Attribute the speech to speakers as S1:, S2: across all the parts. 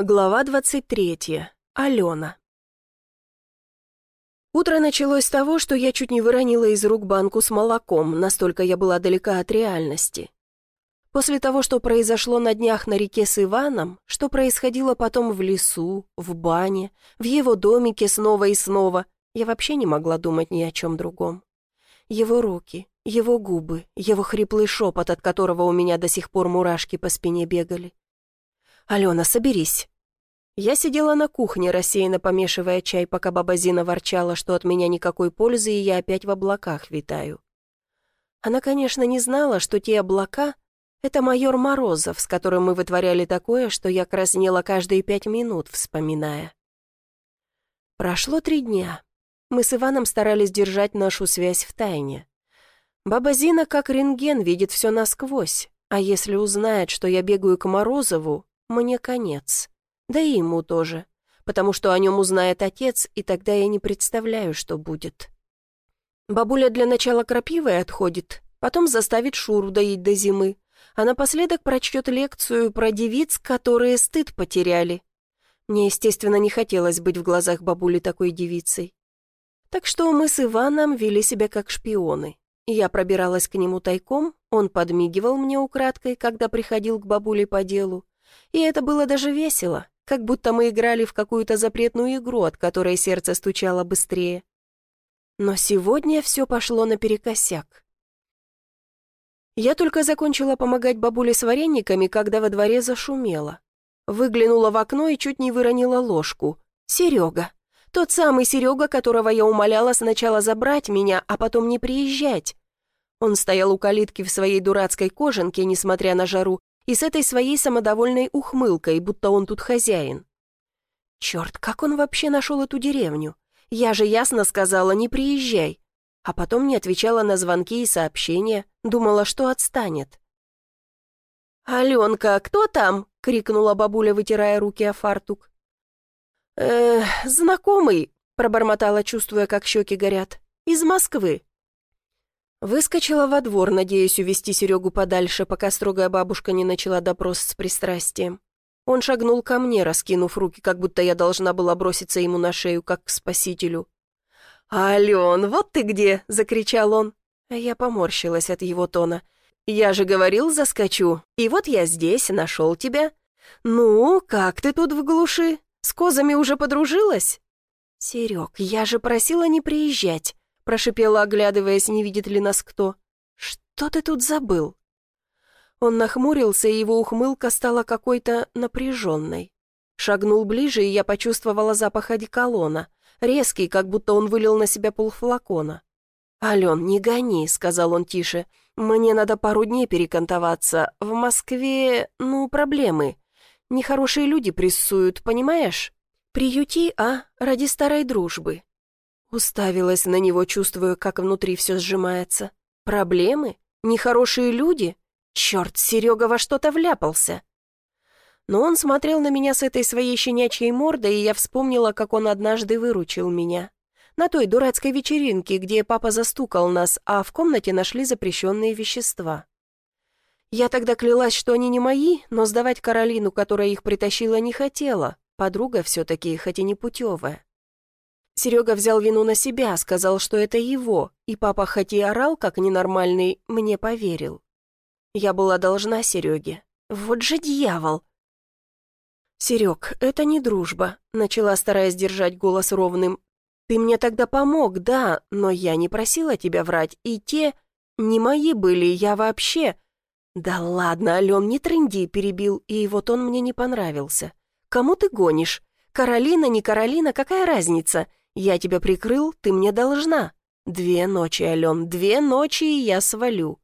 S1: Глава 23. Алена. Утро началось с того, что я чуть не выронила из рук банку с молоком, настолько я была далека от реальности. После того, что произошло на днях на реке с Иваном, что происходило потом в лесу, в бане, в его домике снова и снова, я вообще не могла думать ни о чем другом. Его руки, его губы, его хриплый шепот, от которого у меня до сих пор мурашки по спине бегали. «Алена, соберись!» Я сидела на кухне, рассеянно помешивая чай, пока баба Зина ворчала, что от меня никакой пользы, и я опять в облаках витаю. Она, конечно, не знала, что те облака — это майор Морозов, с которым мы вытворяли такое, что я краснела каждые пять минут, вспоминая. Прошло три дня. Мы с Иваном старались держать нашу связь в тайне. Баба Зина, как рентген, видит все насквозь, а если узнает, что я бегаю к Морозову, мне конец. Да и ему тоже, потому что о нем узнает отец, и тогда я не представляю, что будет. Бабуля для начала крапивой отходит, потом заставит Шуру доить до зимы, а напоследок прочтет лекцию про девиц, которые стыд потеряли. Мне, естественно, не хотелось быть в глазах бабули такой девицей. Так что мы с Иваном вели себя как шпионы. Я пробиралась к нему тайком, он подмигивал мне украдкой, когда приходил к бабуле по делу, и это было даже весело, как будто мы играли в какую-то запретную игру, от которой сердце стучало быстрее. Но сегодня все пошло наперекосяк. Я только закончила помогать бабуле с варениками, когда во дворе зашумело. Выглянула в окно и чуть не выронила ложку. Серега. Тот самый Серега, которого я умоляла сначала забрать меня, а потом не приезжать. Он стоял у калитки в своей дурацкой кожанке, несмотря на жару, и с этой своей самодовольной ухмылкой, будто он тут хозяин. Черт, как он вообще нашел эту деревню? Я же ясно сказала, не приезжай. А потом не отвечала на звонки и сообщения, думала, что отстанет. «Аленка, кто там?» — крикнула бабуля, вытирая руки о фартук. «Э, знакомый», — пробормотала, чувствуя, как щеки горят. «Из Москвы». Выскочила во двор, надеясь увести Серегу подальше, пока строгая бабушка не начала допрос с пристрастием. Он шагнул ко мне, раскинув руки, как будто я должна была броситься ему на шею, как к спасителю. «Ален, вот ты где!» — закричал он. А я поморщилась от его тона. «Я же говорил, заскочу. И вот я здесь, нашел тебя. Ну, как ты тут в глуши? С козами уже подружилась?» «Серег, я же просила не приезжать прошипела, оглядываясь, не видит ли нас кто. «Что ты тут забыл?» Он нахмурился, и его ухмылка стала какой-то напряженной. Шагнул ближе, и я почувствовала запах одеколона, резкий, как будто он вылил на себя полфлакона. «Ален, не гони», — сказал он тише. «Мне надо пару дней перекантоваться. В Москве, ну, проблемы. Нехорошие люди прессуют, понимаешь? Приюти, а, ради старой дружбы. Уставилась на него, чувствуя, как внутри все сжимается. Проблемы? Нехорошие люди? Черт, Серега во что-то вляпался. Но он смотрел на меня с этой своей щенячьей мордой, и я вспомнила, как он однажды выручил меня. На той дурацкой вечеринке, где папа застукал нас, а в комнате нашли запрещенные вещества. Я тогда клялась, что они не мои, но сдавать Каролину, которая их притащила, не хотела. Подруга все-таки, хоть и не путевая. Серега взял вину на себя, сказал, что это его, и папа, хоть и орал, как ненормальный, мне поверил. Я была должна Сереге. Вот же дьявол! «Серег, это не дружба», — начала, стараясь держать голос ровным. «Ты мне тогда помог, да, но я не просила тебя врать, и те не мои были, я вообще...» «Да ладно, Ален, не трынди», — перебил, и вот он мне не понравился. «Кому ты гонишь? Каролина, не Каролина, какая разница? Я тебя прикрыл, ты мне должна. Две ночи, Ален, две ночи, и я свалю».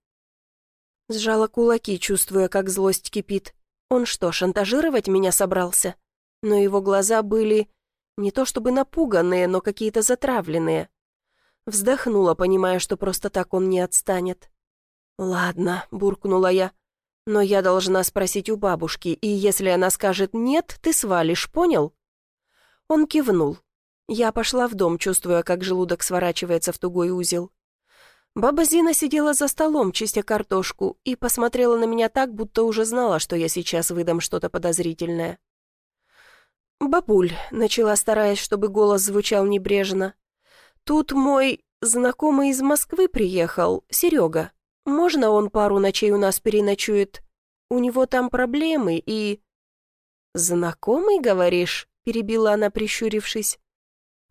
S1: Сжала кулаки, чувствуя, как злость кипит. Он что, шантажировать меня собрался? Но его глаза были не то чтобы напуганные, но какие-то затравленные. Вздохнула, понимая, что просто так он не отстанет. «Ладно», — буркнула я, — «но я должна спросить у бабушки, и если она скажет «нет», ты свалишь, понял?» Он кивнул. Я пошла в дом, чувствуя, как желудок сворачивается в тугой узел. Баба Зина сидела за столом, чистя картошку, и посмотрела на меня так, будто уже знала, что я сейчас выдам что-то подозрительное. «Бабуль», — начала, стараясь, чтобы голос звучал небрежно. «Тут мой знакомый из Москвы приехал, Серега. Можно он пару ночей у нас переночует? У него там проблемы и...» «Знакомый, говоришь?» — перебила она, прищурившись.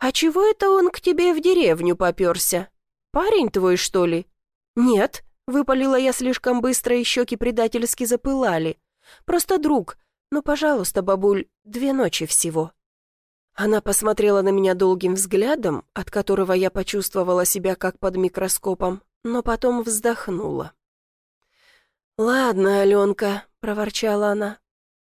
S1: «А чего это он к тебе в деревню поперся? Парень твой, что ли?» «Нет», — выпалила я слишком быстро, и щеки предательски запылали. «Просто друг. Ну, пожалуйста, бабуль, две ночи всего». Она посмотрела на меня долгим взглядом, от которого я почувствовала себя как под микроскопом, но потом вздохнула. «Ладно, Аленка», — проворчала она, —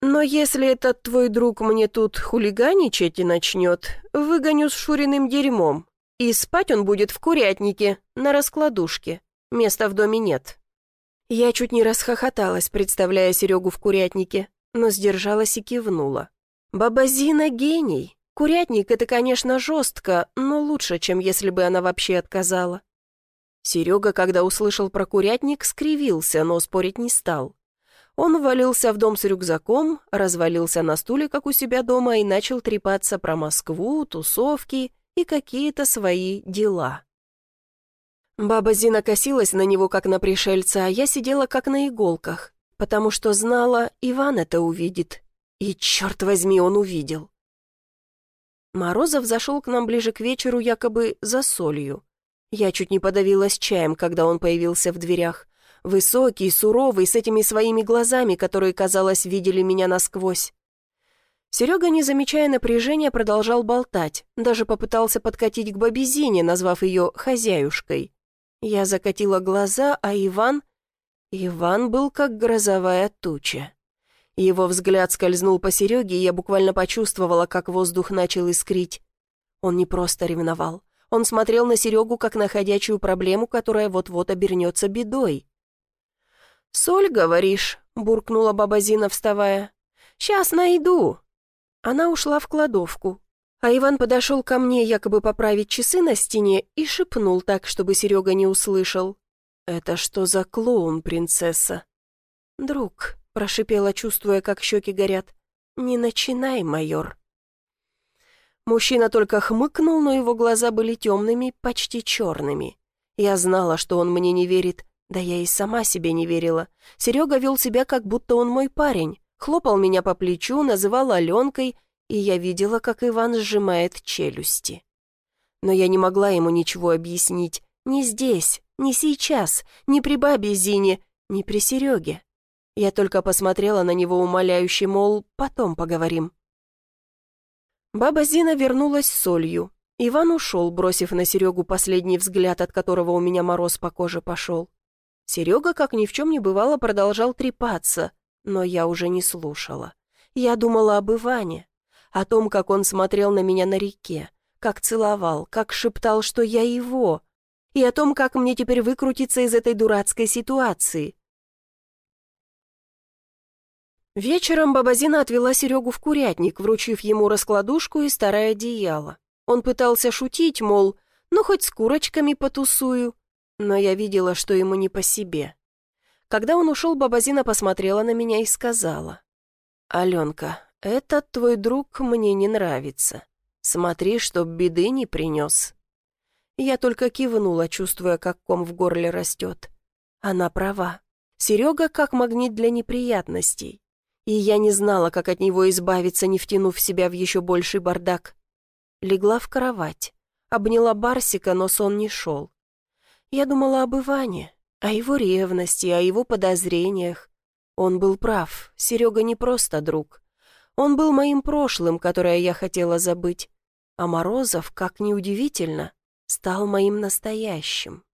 S1: «но если этот твой друг мне тут хулиганичать и начнет, выгоню с Шуриным дерьмом, и спать он будет в курятнике, на раскладушке. Места в доме нет». Я чуть не расхохоталась, представляя Серегу в курятнике, но сдержалась и кивнула. «Баба Зина гений. Курятник — это, конечно, жестко, но лучше, чем если бы она вообще отказала». Серега, когда услышал про курятник, скривился, но спорить не стал. Он ввалился в дом с рюкзаком, развалился на стуле, как у себя дома, и начал трепаться про Москву, тусовки и какие-то свои дела. Баба Зина косилась на него, как на пришельца, а я сидела как на иголках, потому что знала, Иван это увидит. И, черт возьми, он увидел. Морозов зашел к нам ближе к вечеру якобы за солью. Я чуть не подавилась чаем, когда он появился в дверях. Высокий, суровый, с этими своими глазами, которые, казалось, видели меня насквозь. Серега, не замечая напряжения, продолжал болтать, даже попытался подкатить к бабизине, назвав ее «хозяюшкой». Я закатила глаза, а Иван... Иван был как грозовая туча. Его взгляд скользнул по Сереге, и я буквально почувствовала, как воздух начал искрить. Он не просто ревновал. Он смотрел на Серегу, как на ходячую проблему, которая вот-вот обернется бедой. «Соль, говоришь?» — буркнула баба Зина, вставая. «Сейчас найду». Она ушла в кладовку, а Иван подошел ко мне якобы поправить часы на стене и шепнул так, чтобы Серега не услышал. «Это что за клоун, принцесса?» «Друг», — прошипела, чувствуя, как щеки горят, — «не начинай, майор». Мужчина только хмыкнул, но его глаза были темными, почти черными. Я знала, что он мне не верит, да я и сама себе не верила. Серега вел себя, как будто он мой парень, хлопал меня по плечу, называл Аленкой и я видела, как Иван сжимает челюсти. Но я не могла ему ничего объяснить. Ни здесь, ни сейчас, ни при бабе Зине, ни при Сереге. Я только посмотрела на него умоляюще, мол, потом поговорим. Баба Зина вернулась с солью. Иван ушел, бросив на Серегу последний взгляд, от которого у меня мороз по коже пошел. Серега, как ни в чем не бывало, продолжал трепаться, но я уже не слушала. Я думала об Иване, о том, как он смотрел на меня на реке, как целовал, как шептал, что я его, и о том, как мне теперь выкрутиться из этой дурацкой ситуации. Вечером Бабазина отвела Серегу в курятник, вручив ему раскладушку и старое одеяло. Он пытался шутить, мол, ну хоть с курочками потусую, но я видела, что ему не по себе. Когда он ушел, Бабазина посмотрела на меня и сказала, «Аленка, «Этот твой друг мне не нравится. Смотри, чтоб беды не принес». Я только кивнула, чувствуя, как ком в горле растет. Она права. Серега как магнит для неприятностей. И я не знала, как от него избавиться, не втянув себя в еще больший бардак. Легла в кровать. Обняла Барсика, но сон не шел. Я думала об Иване, о его ревности, о его подозрениях. Он был прав, Серега не просто друг. Он был моим прошлым, которое я хотела забыть, а Морозов, как ни удивительно, стал моим настоящим.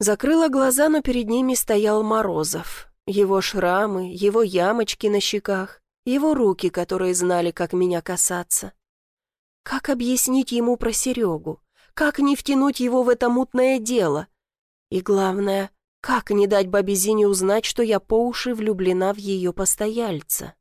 S1: Закрыла глаза, но перед ними стоял Морозов. Его шрамы, его ямочки на щеках, его руки, которые знали, как меня касаться. Как объяснить ему про Серегу? Как не втянуть его в это мутное дело? И главное, как не дать бабе Зине узнать, что я по уши влюблена в ее постояльца?